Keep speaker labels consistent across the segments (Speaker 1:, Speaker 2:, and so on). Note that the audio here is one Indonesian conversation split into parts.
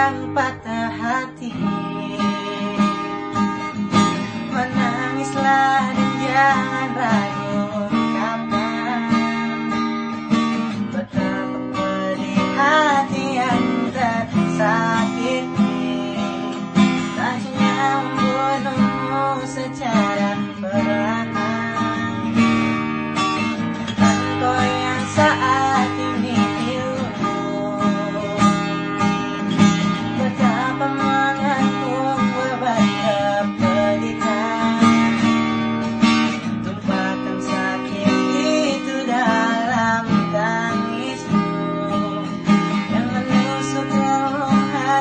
Speaker 1: tanpa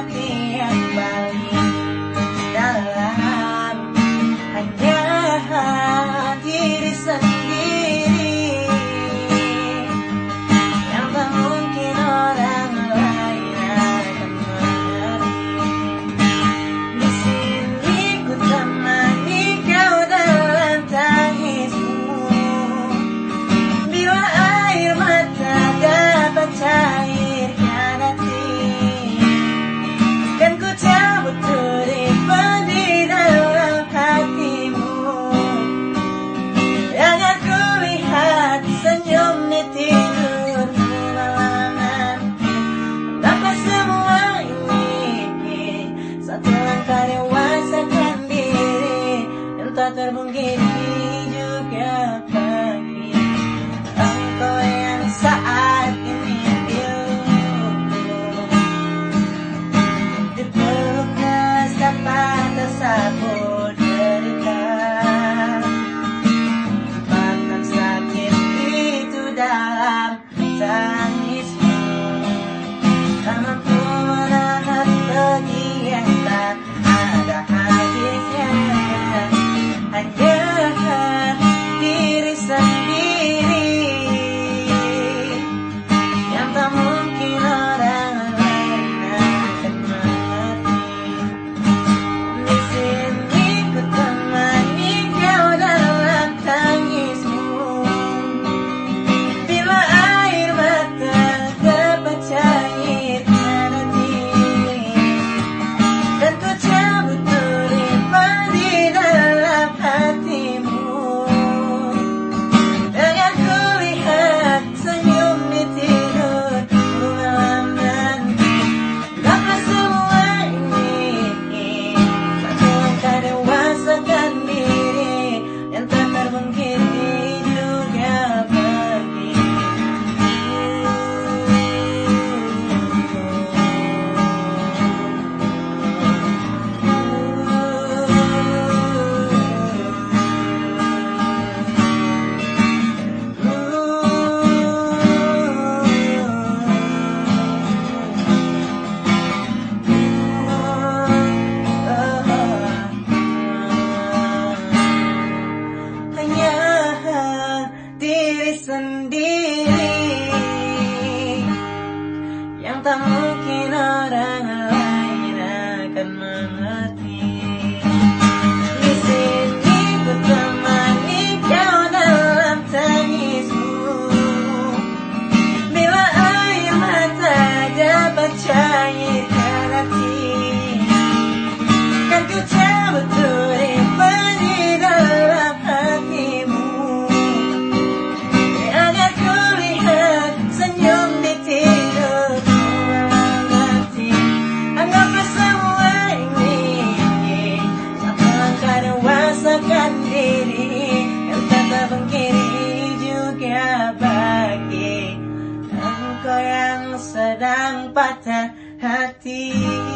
Speaker 1: aking た向きのらがいなかな memaksakan diri. Yang tanpa mengkiri juga bagi. Engkau yang sedang patah hati.